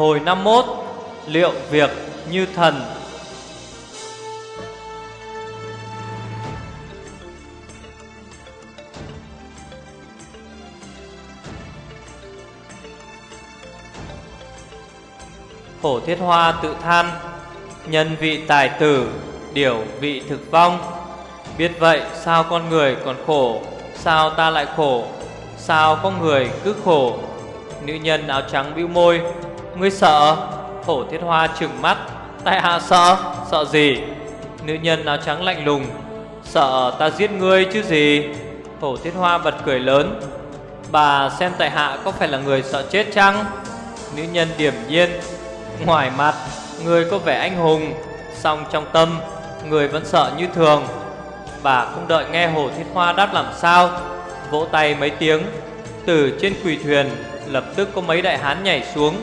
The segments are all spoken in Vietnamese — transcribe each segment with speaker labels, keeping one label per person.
Speaker 1: Hồi năm mốt, Liệu việc như thần? Hổ thiết hoa tự than, Nhân vị tài tử, Điều vị thực vong. Biết vậy, sao con người còn khổ? Sao ta lại khổ? Sao có người cứ khổ? Nữ nhân áo trắng bĩu môi Ngươi sợ? Hổ thiết hoa trừng mắt. Tại hạ sợ? Sợ gì? Nữ nhân áo trắng lạnh lùng. Sợ ta giết ngươi chứ gì? Hổ thiết hoa bật cười lớn. Bà xem tại hạ có phải là người sợ chết chăng? Nữ nhân điểm nhiên. Ngoài mặt Người có vẻ anh hùng. Song trong tâm, Người vẫn sợ như thường. Bà không đợi nghe Hồ Thiết Hoa đáp làm sao. Vỗ tay mấy tiếng. Từ trên quỳ thuyền, Lập tức có mấy đại hán nhảy xuống.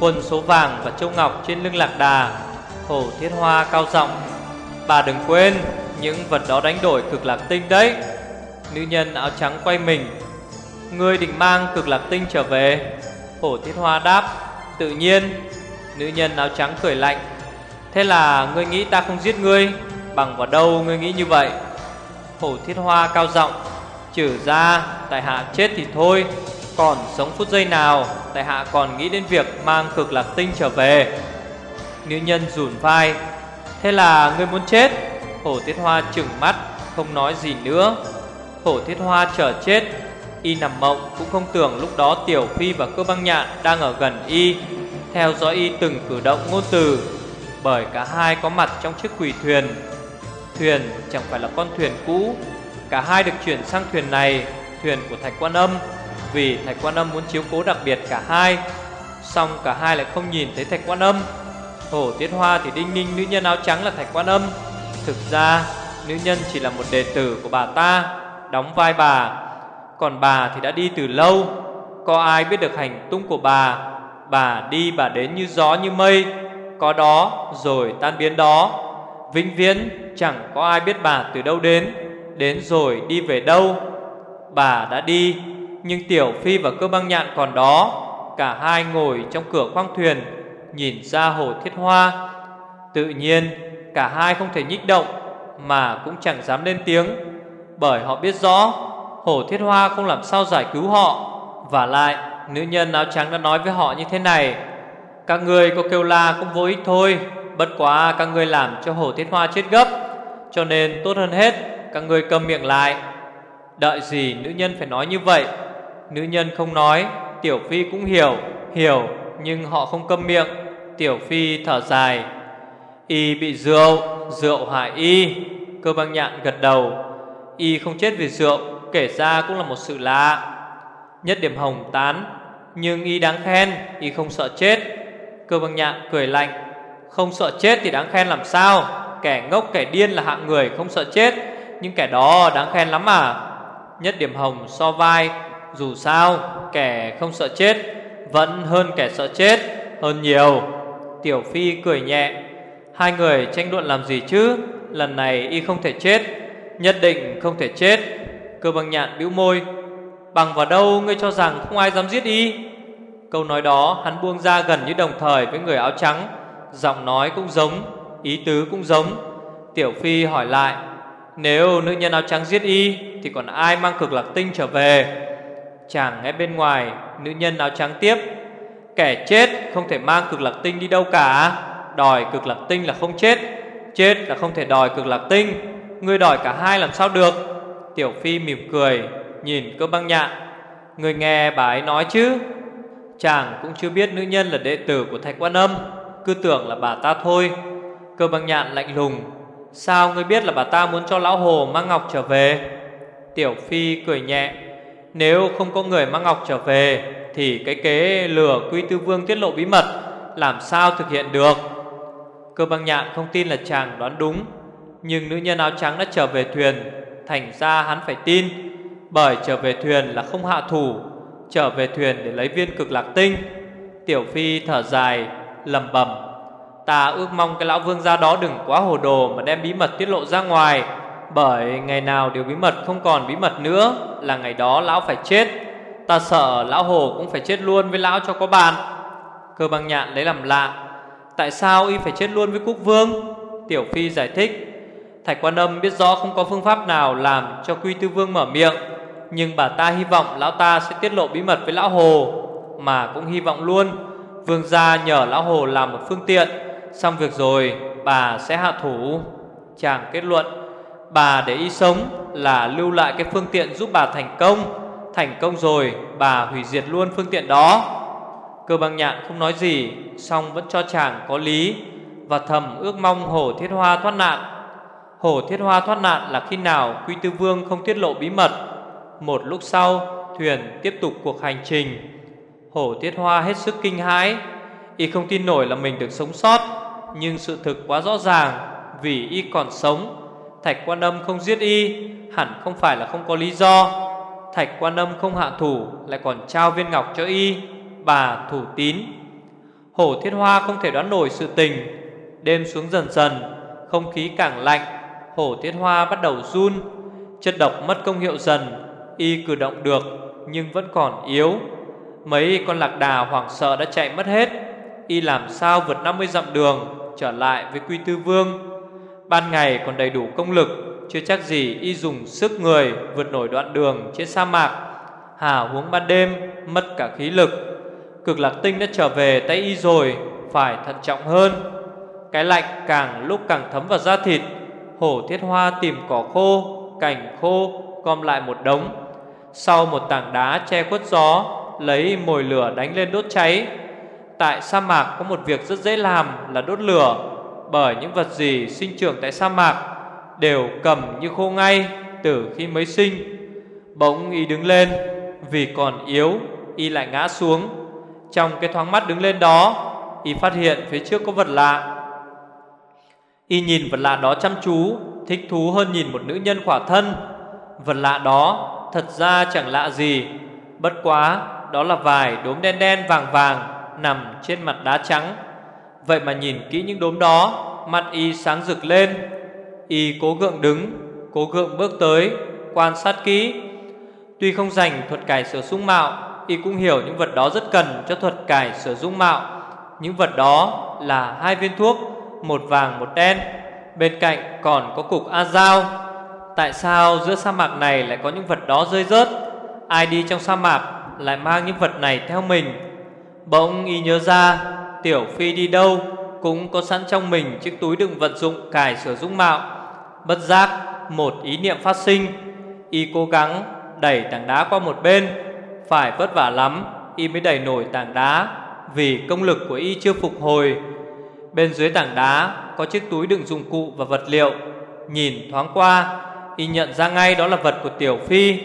Speaker 1: Quân số vàng và châu ngọc trên lưng lạc đà, Hồ Thiết Hoa cao giọng, Bà đừng quên Những vật đó đánh đổi cực lạc tinh đấy. Nữ nhân áo trắng quay mình, Ngươi định mang cực lạc tinh trở về? Hổ Thiết Hoa đáp, Tự nhiên. Nữ nhân áo trắng cười lạnh, Thế là ngươi nghĩ ta không giết ngươi? Bằng vào đâu ngươi nghĩ như vậy? Hổ thiết hoa cao giọng, Trừ ra tại hạ chết thì thôi. Còn sống phút giây nào, Tại hạ còn nghĩ đến việc mang cực lạc tinh trở về. Nữ nhân rủn vai, Thế là ngươi muốn chết? Hổ thiết hoa trừng mắt, Không nói gì nữa. Hổ thiết hoa chờ chết, Y nằm mộng, cũng không tưởng lúc đó Tiểu Phi và cơ băng nhạn đang ở gần Y, Theo dõi Y từng cử động ngôn từ, Bởi cả hai có mặt trong chiếc quỷ thuyền. Thuyền chẳng phải là con thuyền cũ, Cả hai được chuyển sang thuyền này, Thuyền của Thạch Quan Âm. Vì Thạch Quan Âm muốn chiếu cố đặc biệt cả hai Xong cả hai lại không nhìn thấy Thạch Quan Âm. Hổ Tiết Hoa thì đinh ninh, nữ nhân áo trắng là Thạch Quan Âm. Thực ra, nữ nhân chỉ là một đệ tử của bà ta, Đóng vai bà. Còn bà thì đã đi từ lâu, Có ai biết được hành tung của bà? Bà đi, bà đến như gió như mây, Có đó rồi tan biến đó. Vĩnh viễn chẳng có ai biết bà từ đâu đến Đến rồi đi về đâu. Bà đã đi nhưng Tiểu Phi và cơ băng nhạn còn đó, Cả hai ngồi trong cửa khoang thuyền, Nhìn ra hồ thiết hoa. Tự nhiên, Cả hai không thể nhích động Mà cũng chẳng dám lên tiếng, Bởi họ biết rõ Hồ thiết hoa không làm sao giải cứu họ. Và lại, Nữ nhân áo trắng đã nói với họ như thế này, Các người có kêu la cũng vô ích thôi, Bất quá các người làm cho Hồ Thiết Hoa chết gấp, Cho nên tốt hơn hết Các người cầm miệng lại. Đợi gì nữ nhân phải nói như vậy? Nữ nhân không nói, Tiểu Phi cũng hiểu Hiểu, nhưng họ không câm miệng. Tiểu Phi thở dài. Y bị rượu Rượu hại Y. Cơ băng nhạn gật đầu. Y không chết vì rượu, Kể ra cũng là một sự lạ. Nhất điểm hồng tán, Nhưng Y đáng khen, Y không sợ chết. Cơ băng nhạn cười lạnh. Không sợ chết thì đáng khen làm sao? Kẻ ngốc, kẻ điên là hạng người, không sợ chết. Nhưng kẻ đó đáng khen lắm à Nhất điểm hồng so vai. Dù sao, kẻ không sợ chết Vẫn hơn kẻ sợ chết Hơn nhiều. Tiểu Phi cười nhẹ. Hai người tranh luận làm gì chứ? Lần này y không thể chết, Nhất định không thể chết. Cơ bằng nhạn bĩu môi. Bằng vào đâu ngươi cho rằng không ai dám giết y? Câu nói đó hắn buông ra gần như đồng thời với người áo trắng. Giọng nói cũng giống, Ý tứ cũng giống. Tiểu Phi hỏi lại, Nếu nữ nhân áo trắng giết y Thì còn ai mang cực lạc tinh trở về? Chàng nghe bên ngoài, Nữ nhân áo trắng tiếp. Kẻ chết không thể mang cực lạc tinh đi đâu cả, Đòi cực lạc tinh là không chết Chết là không thể đòi cực lạc tinh. Ngươi đòi cả hai làm sao được? Tiểu Phi mỉm cười, Nhìn cơ băng nhạn Người nghe bà ấy nói chứ? Chàng cũng chưa biết nữ nhân là đệ tử của Thạch Quan Âm, cứ tưởng là bà ta thôi. Cơ băng nhạn lạnh lùng, Sao ngươi biết là bà ta muốn cho lão hồ mang ngọc trở về? Tiểu Phi cười nhẹ nếu không có người mang ngọc trở về, Thì cái kế lừa quy tư vương tiết lộ bí mật, Làm sao thực hiện được? Cơ băng nhạn không tin là chàng đoán đúng, Nhưng nữ nhân áo trắng đã trở về thuyền, Thành ra hắn phải tin, Bởi trở về thuyền là không hạ thủ, Trở về thuyền để lấy viên cực lạc tinh. Tiểu Phi thở dài lầm bầm Ta ước mong cái lão vương gia đó đừng quá hồ đồ Mà đem bí mật tiết lộ ra ngoài. Bởi ngày nào điều bí mật không còn bí mật nữa Là ngày đó lão phải chết. Ta sợ lão hồ cũng phải chết luôn với lão cho có bàn Cơ băng nhạn lấy làm lạ, Tại sao y phải chết luôn với quốc vương? Tiểu Phi giải thích Thạch quan âm biết rõ không có phương pháp nào Làm cho quy tư vương mở miệng, Nhưng bà ta hy vọng lão ta sẽ tiết lộ bí mật với lão hồ, Mà cũng hy vọng luôn. Vương gia nhờ lão hồ làm một phương tiện, Xong việc rồi bà sẽ hạ thủ. Chàng kết luận Bà để y sống là lưu lại cái phương tiện giúp bà thành công. Thành công rồi, bà hủy diệt luôn phương tiện đó. Cơ băng nhạn không nói gì Xong vẫn cho chàng có lý Và thầm ước mong hổ thiết hoa thoát nạn. Hổ thiết hoa thoát nạn là khi nào Quy Tư Vương không tiết lộ bí mật. Một lúc sau, Thuyền tiếp tục cuộc hành trình. Hổ thiết hoa hết sức kinh hãi. Y không tin nổi là mình được sống sót, Nhưng sự thực quá rõ ràng Vì y còn sống. Thạch quan âm không giết y, Hẳn không phải là không có lý do. Thạch quan âm không hạ thủ, Lại còn trao viên ngọc cho y, Bà thủ tín. Hổ thiết hoa không thể đoán nổi sự tình. Đêm xuống dần dần, Không khí càng lạnh, Hổ thiết hoa bắt đầu run. Chất độc mất công hiệu dần, Y cử động được, Nhưng vẫn còn yếu. Mấy con lạc đà hoảng sợ đã chạy mất hết. Y làm sao vượt 50 dặm đường, Trở lại với Quy Tư Vương? Ban ngày còn đầy đủ công lực, Chưa chắc gì y dùng sức người Vượt nổi đoạn đường trên sa mạc. Hà huống ban đêm, Mất cả khí lực. Cực lạc tinh đã trở về tay y rồi, Phải thận trọng hơn. Cái lạnh càng lúc càng thấm vào da thịt, Hổ thiết hoa tìm cỏ khô, Cành khô, gom lại một đống. Sau một tảng đá che khuất gió, Lấy mồi lửa đánh lên đốt cháy. Tại sa mạc có một việc rất dễ làm là đốt lửa. Bởi những vật gì sinh trưởng tại sa mạc Đều cầm như khô ngay từ khi mới sinh. Bỗng y đứng lên, Vì còn yếu, Y lại ngã xuống. Trong cái thoáng mắt đứng lên đó, Y phát hiện phía trước có vật lạ. Y nhìn vật lạ đó chăm chú, Thích thú hơn nhìn một nữ nhân khỏa thân. Vật lạ đó Thật ra chẳng lạ gì, Bất quá đó là vài đốm đen đen vàng vàng Nằm trên mặt đá trắng. Vậy mà nhìn kỹ những đốm đó, Mặt y sáng rực lên. Y cố gượng đứng, Cố gượng bước tới, Quan sát kỹ. Tuy không dành thuật cải sửa dung mạo, Y cũng hiểu những vật đó rất cần cho thuật cải sửa dung mạo. Những vật đó là hai viên thuốc, Một vàng, một đen. Bên cạnh còn có cục A dao. Tại sao giữa sa mạc này lại có những vật đó rơi rớt? Ai đi trong sa mạc lại mang những vật này theo mình? Bỗng y nhớ ra Tiểu Phi đi đâu? Cũng có sẵn trong mình chiếc túi đựng vật dụng cải sửa dung mạo. Bất giác, một ý niệm phát sinh. Y cố gắng đẩy tảng đá qua một bên. Phải vất vả lắm, Y mới đẩy nổi tảng đá, Vì công lực của Y chưa phục hồi. Bên dưới tảng đá Có chiếc túi đựng dụng cụ và vật liệu. Nhìn thoáng qua, Y nhận ra ngay đó là vật của Tiểu Phi.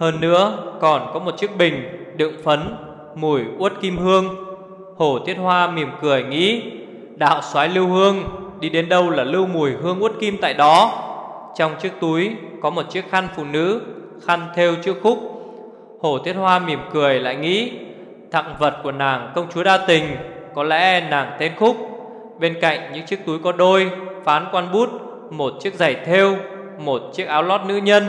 Speaker 1: Hơn nữa, còn có một chiếc bình Đựng phấn, Mùi uất kim hương. Hổ Tiết Hoa mỉm cười nghĩ, Đạo soái lưu hương, Đi đến đâu là lưu mùi hương uất kim tại đó? Trong chiếc túi Có một chiếc khăn phụ nữ, Khăn thêu chữ khúc. Hổ Tiết Hoa mỉm cười lại nghĩ, thặng vật của nàng công chúa đa tình, Có lẽ nàng tên khúc. Bên cạnh những chiếc túi có đôi, Phán quan bút, Một chiếc giày thêu, Một chiếc áo lót nữ nhân.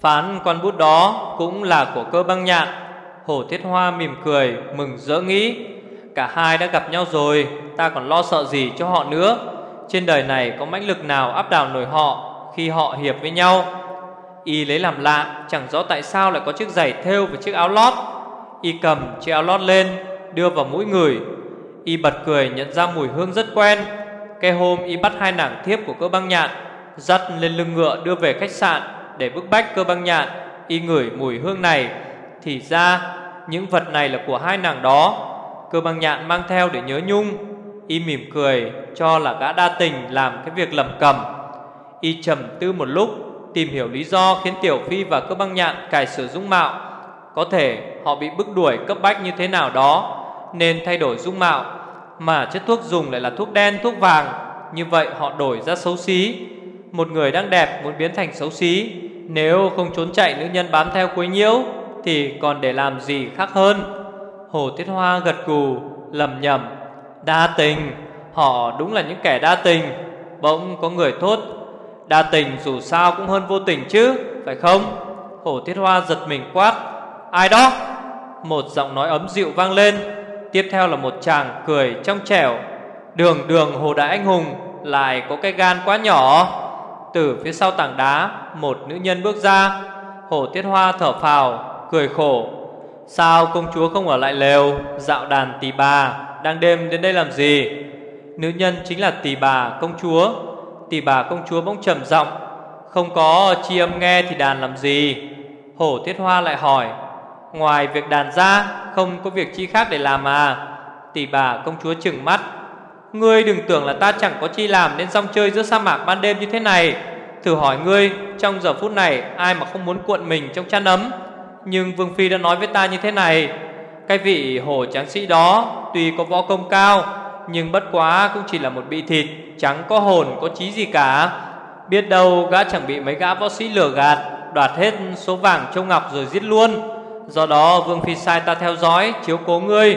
Speaker 1: Phán quan bút đó Cũng là của cơ băng nhạn Hổ Thiết Hoa mỉm cười, Mừng rỡ nghĩ. Cả hai đã gặp nhau rồi, Ta còn lo sợ gì cho họ nữa? Trên đời này có mãnh lực nào áp đảo nổi họ Khi họ hiệp với nhau? Y lấy làm lạ, Chẳng rõ tại sao lại có chiếc giày thêu và chiếc áo lót. Y cầm chiếc áo lót lên, Đưa vào mũi người. Y bật cười nhận ra mùi hương rất quen. Cái hôm Y bắt hai nàng thiếp của cơ băng nhạn, Dắt lên lưng ngựa đưa về khách sạn Để bức bách cơ băng nhạn. Y ngửi mùi hương này. Thì ra những vật này là của hai nàng đó. Cơ băng nhạn mang theo để nhớ nhung Y mỉm cười cho là gã đa tình làm cái việc lầm cầm. Y trầm tư một lúc Tìm hiểu lý do khiến Tiểu Phi và cơ băng nhạn cải sửa dung mạo. Có thể họ bị bức đuổi cấp bách như thế nào đó Nên thay đổi dung mạo. Mà chất thuốc dùng lại là thuốc đen, thuốc vàng. Như vậy họ đổi ra xấu xí. Một người đang đẹp muốn biến thành xấu xí. Nếu không trốn chạy nữ nhân bám theo quấy nhiễu thì còn để làm gì khác hơn? Hồ Tiết Hoa gật gù lầm nhầm Đa tình, Họ đúng là những kẻ đa tình, Bỗng có người thốt, Đa tình dù sao cũng hơn vô tình chứ, Phải không? Hồ Tiết Hoa giật mình quát, Ai đó? Một giọng nói ấm dịu vang lên, Tiếp theo là một chàng cười trong trẻo, Đường đường, hồ đại anh hùng, Lại có cái gan quá nhỏ. Từ phía sau tảng đá, Một nữ nhân bước ra, Hồ Tiết Hoa thở phào Cười khổ. Sao công chúa không ở lại lều, Dạo đàn tỳ bà, Đang đêm đến đây làm gì? Nữ nhân chính là tỳ bà công chúa. Tỳ bà công chúa bỗng trầm giọng, Không có chi âm nghe thì đàn làm gì? Hổ Tiết Hoa lại hỏi, Ngoài việc đàn ra, Không có việc chi khác để làm à? Tỷ bà công chúa chừng mắt, Ngươi đừng tưởng là ta chẳng có chi làm Nên xong chơi giữa sa mạc ban đêm như thế này. Thử hỏi ngươi, Trong giờ phút này, ai mà không muốn cuộn mình trong chăn ấm? Nhưng Vương Phi đã nói với ta như thế này, Cái vị hổ tráng sĩ đó Tuy có võ công cao, Nhưng bất quá cũng chỉ là một bị thịt, Chẳng có hồn, có trí gì cả. Biết đâu gã chẳng bị mấy gã võ sĩ lừa gạt, Đoạt hết số vàng châu ngọc rồi giết luôn. Do đó Vương Phi sai ta theo dõi, Chiếu cố ngươi,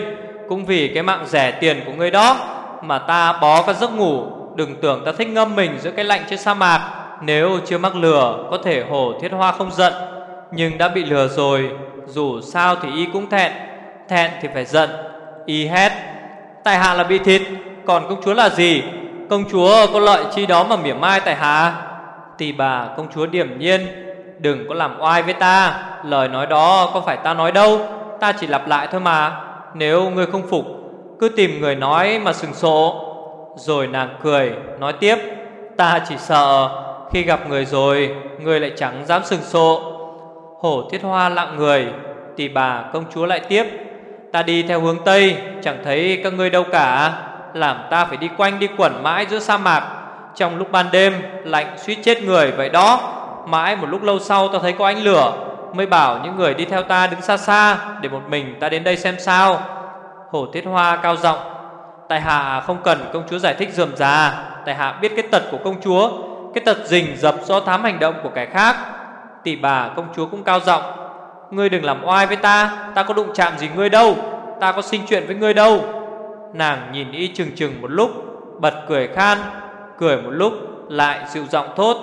Speaker 1: Cũng vì cái mạng rẻ tiền của ngươi đó, Mà ta bó các giấc ngủ. Đừng tưởng ta thích ngâm mình giữa cái lạnh trên sa mạc, Nếu chưa mắc lừa Có thể hổ thiết hoa không giận. Nhưng đã bị lừa rồi, Dù sao thì y cũng thẹn. Thẹn thì phải giận, Y hét, Tại hạ là bị thịt, Còn công chúa là gì? Công chúa có lợi chi đó mà mỉa mai tại hạ? Tỳ bà công chúa điểm nhiên, Đừng có làm oai với ta, Lời nói đó có phải ta nói đâu, Ta chỉ lặp lại thôi mà, Nếu ngươi không phục, Cứ tìm người nói mà sừng sộ. Rồi nàng cười, nói tiếp, Ta chỉ sợ, Khi gặp người rồi người lại chẳng dám sừng sộ. Hổ thiết hoa lặng người Tỷ bà công chúa lại tiếp. Ta đi theo hướng Tây, Chẳng thấy các ngươi đâu cả. Làm ta phải đi quanh đi quẩn mãi giữa sa mạc. Trong lúc ban đêm, Lạnh suýt chết người vậy đó. Mãi một lúc lâu sau ta thấy có ánh lửa, Mới bảo những người đi theo ta đứng xa xa Để một mình ta đến đây xem sao. Hổ Thiết Hoa cao giọng, Tại hạ không cần công chúa giải thích dườm già. Tại hạ biết cái tật của công chúa, Cái tật rình dập do thám hành động của kẻ khác. Tỷ bà, công chúa cũng cao giọng, Ngươi đừng làm oai với ta Ta có đụng chạm gì ngươi đâu, Ta có sinh chuyện với ngươi đâu. Nàng nhìn y chừng chừng một lúc, Bật cười khan, Cười một lúc lại dịu giọng thốt,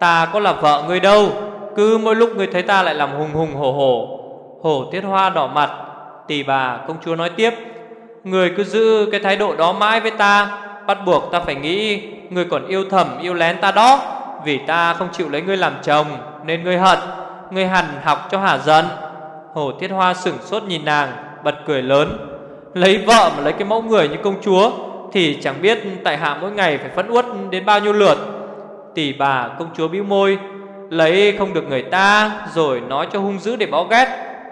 Speaker 1: Ta có là vợ ngươi đâu, Cứ mỗi lúc ngươi thấy ta lại làm hùng hùng hổ hổ Hổ tiết hoa đỏ mặt. Tỷ bà, công chúa nói tiếp Người cứ giữ cái thái độ đó mãi với ta, Bắt buộc ta phải nghĩ người còn yêu thầm, yêu lén ta đó. Vì ta không chịu lấy ngươi làm chồng, Nên ngươi hận, Ngươi hẳn học cho hả giận. Hổ tiết hoa sửng sốt nhìn nàng, Bật cười lớn. Lấy vợ mà lấy cái mẫu người như công chúa, Thì chẳng biết tại hạ mỗi ngày phải phấn uất đến bao nhiêu lượt. Tỷ bà, công chúa bĩu môi, Lấy không được người ta, Rồi nói cho hung dữ để báo ghét.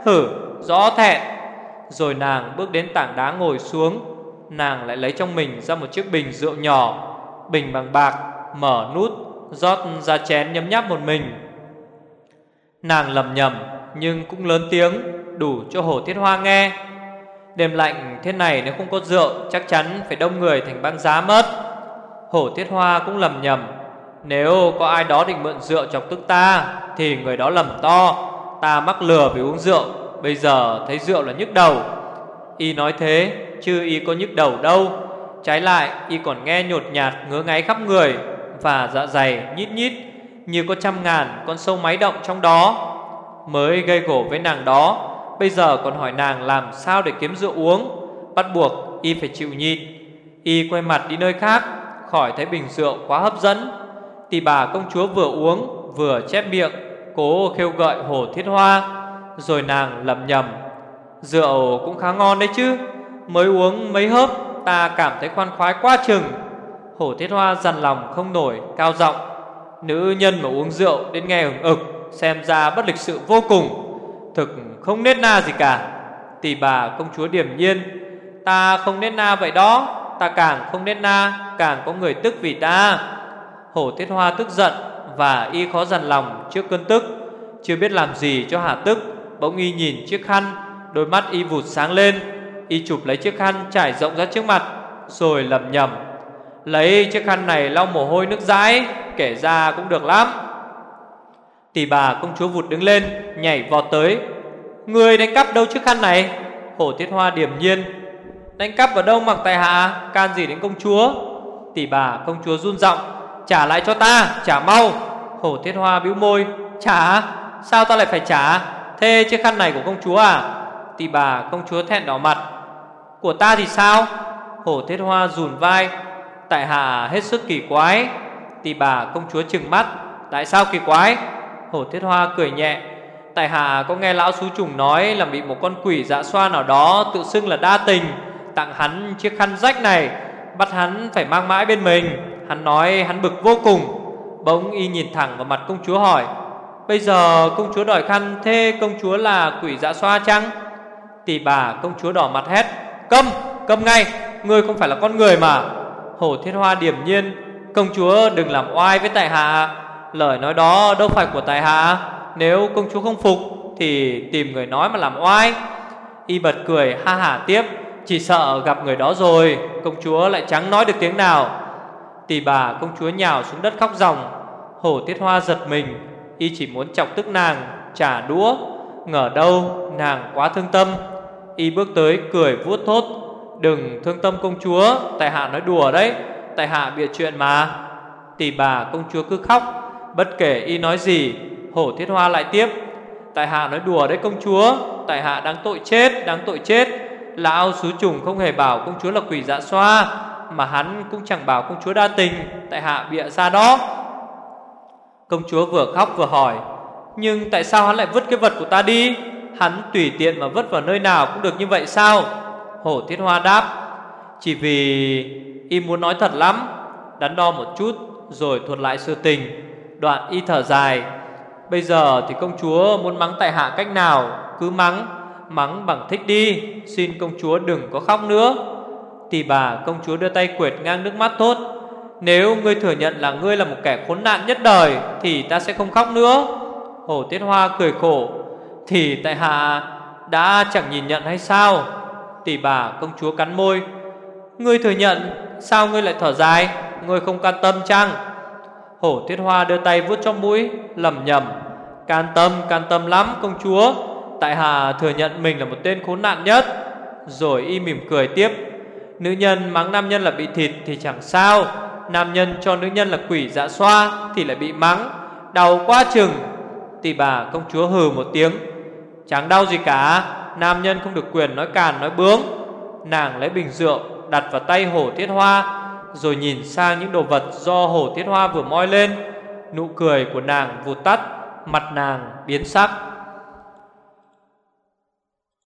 Speaker 1: Hử rõ thẹn Rồi nàng bước đến tảng đá ngồi xuống, Nàng lại lấy trong mình ra một chiếc bình rượu nhỏ, Bình bằng bạc, Mở nút rót ra chén nhấm nháp một mình. Nàng lầm nhầm, Nhưng cũng lớn tiếng, Đủ cho hồ thiết hoa nghe. Đêm lạnh thế này nếu không có rượu, Chắc chắn phải đông người thành băng giá mất. Hổ thiết hoa cũng lầm nhầm, nếu có ai đó định mượn rượu chọc tức ta, Thì người đó lầm to. Ta mắc lừa vì uống rượu, Bây giờ thấy rượu là nhức đầu. Y nói thế, chứ Y có nhức đầu đâu. Trái lại, Y còn nghe nhột nhạt ngứa ngáy khắp người. Và dạ dày nhít nhít Như có trăm ngàn con sâu máy động trong đó, Mới gây gổ với nàng đó. Bây giờ còn hỏi nàng làm sao để kiếm rượu uống, Bắt buộc Y phải chịu nhịn. Y quay mặt đi nơi khác, Khỏi thấy bình rượu quá hấp dẫn. Tỷ bà công chúa vừa uống, Vừa chép miệng, Cố kêu gọi hồ thiết hoa. Rồi nàng lầm nhầm Rượu cũng khá ngon đấy chứ, Mới uống mấy hớp, Ta cảm thấy khoan khoái quá chừng. Hổ thiết hoa dằn lòng không nổi, Cao giọng, Nữ nhân mà uống rượu đến nghe ừng ực Xem ra bất lịch sự vô cùng Thực không nết na gì cả Tỷ bà công chúa Điềm nhiên, Ta không nết na vậy đó, Ta càng không nết na, Càng có người tức vì ta Hổ Thiết Hoa tức giận Và y khó dằn lòng trước cơn tức, Chưa biết làm gì cho hạ tức, Bỗng y nhìn chiếc khăn, Đôi mắt y vụt sáng lên, Y chụp lấy chiếc khăn trải rộng ra trước mặt, Rồi lẩm nhẩm. Lấy chiếc khăn này lau mồ hôi nước dãi, Kể ra cũng được lắm. Tỷ bà công chúa vụt đứng lên, Nhảy vọt tới. Người đánh cắp đâu chiếc khăn này? Hổ Tiết Hoa điểm nhiên. Đánh cắp ở đâu mặc tài hạ? Can gì đến công chúa? Tỷ bà công chúa run giọng, Trả lại cho ta, Trả mau. Hổ thiết hoa bĩu môi, Trả? Sao ta lại phải trả? Thế chiếc khăn này của công chúa à? Tỷ bà công chúa thẹn đỏ mặt, Của ta thì sao? Hổ thiết hoa rùn vai Tại hạ hết sức kỳ quái. Tỳ bà công chúa trừng mắt Tại sao kỳ quái? Hổ thiết hoa cười nhẹ Tại hạ có nghe lão xú trùng nói Là bị một con quỷ dạ xoa nào đó Tự xưng là đa tình Tặng hắn chiếc khăn rách này Bắt hắn phải mang mãi bên mình. Hắn nói hắn bực vô cùng. Bỗng y nhìn thẳng vào mặt công chúa hỏi Bây giờ công chúa đòi khăn Thế công chúa là quỷ dạ xoa chăng? Tỷ bà công chúa đỏ mặt hét Câm, câm ngay Ngươi không phải là con người mà. Hổ thiết hoa điểm nhiên, Công chúa đừng làm oai với tại hạ Lời nói đó đâu phải của tại hạ Nếu công chúa không phục Thì tìm người nói mà làm oai. Y bật cười, ha hả tiếp, Chỉ sợ gặp người đó rồi, Công chúa lại chẳng nói được tiếng nào. Tỷ bà công chúa nhào xuống đất khóc ròng. Hổ tiết hoa giật mình, Y chỉ muốn chọc tức nàng, Trả đũa. Ngờ đâu nàng quá thương tâm, Y bước tới cười vuốt thốt. Đừng thương tâm công chúa, Tại hạ nói đùa đấy, Tại hạ bịa chuyện mà. Tỷ bà công chúa cứ khóc, Bất kể y nói gì, Hổ thiết hoa lại tiếp. Tại hạ nói đùa đấy công chúa, Tại hạ đáng tội chết, Đáng tội chết. Lão sứ trùng không hề bảo công chúa là quỷ dạ xoa, Mà hắn cũng chẳng bảo công chúa đa tình, Tại hạ bịa ra đó. Công chúa vừa khóc vừa hỏi, Nhưng tại sao hắn lại vứt cái vật của ta đi? Hắn tùy tiện mà vứt vào nơi nào cũng được như vậy sao? Hổ thiết hoa đáp, Chỉ vì y muốn nói thật lắm, Đắn đo một chút Rồi thuật lại sự tình. Đoạn y thở dài, Bây giờ thì công chúa muốn mắng tại hạ cách nào, Cứ mắng Mắng bằng thích đi. Xin công chúa đừng có khóc nữa. Tỷ bà công chúa đưa tay quệt ngang nước mắt thốt, Nếu ngươi thừa nhận là ngươi là một kẻ khốn nạn nhất đời, Thì ta sẽ không khóc nữa. Hổ tiết hoa cười khổ, Thì tại hạ đã chẳng nhìn nhận hay sao? Tỷ bà công chúa cắn môi. Ngươi thừa nhận, Sao ngươi lại thở dài? Ngươi không can tâm chăng? Hổ tuyết hoa đưa tay vuốt trong mũi, lẩm nhẩm, Can tâm can tâm lắm, công chúa. Tại hạ thừa nhận mình là một tên khốn nạn nhất. Rồi y mỉm cười tiếp, Nữ nhân mắng nam nhân là bị thịt thì chẳng sao. Nam nhân cho nữ nhân là quỷ dạ xoa Thì lại bị mắng. Đau quá chừng. Tỷ bà công chúa hừ một tiếng, Chẳng đau gì cả. Nam nhân không được quyền nói càn, nói bướng. Nàng lấy bình rượu, đặt vào tay hổ thiết hoa, Rồi nhìn sang những đồ vật do hổ thiết hoa vừa moi lên. Nụ cười của nàng vụt tắt, Mặt nàng biến sắc.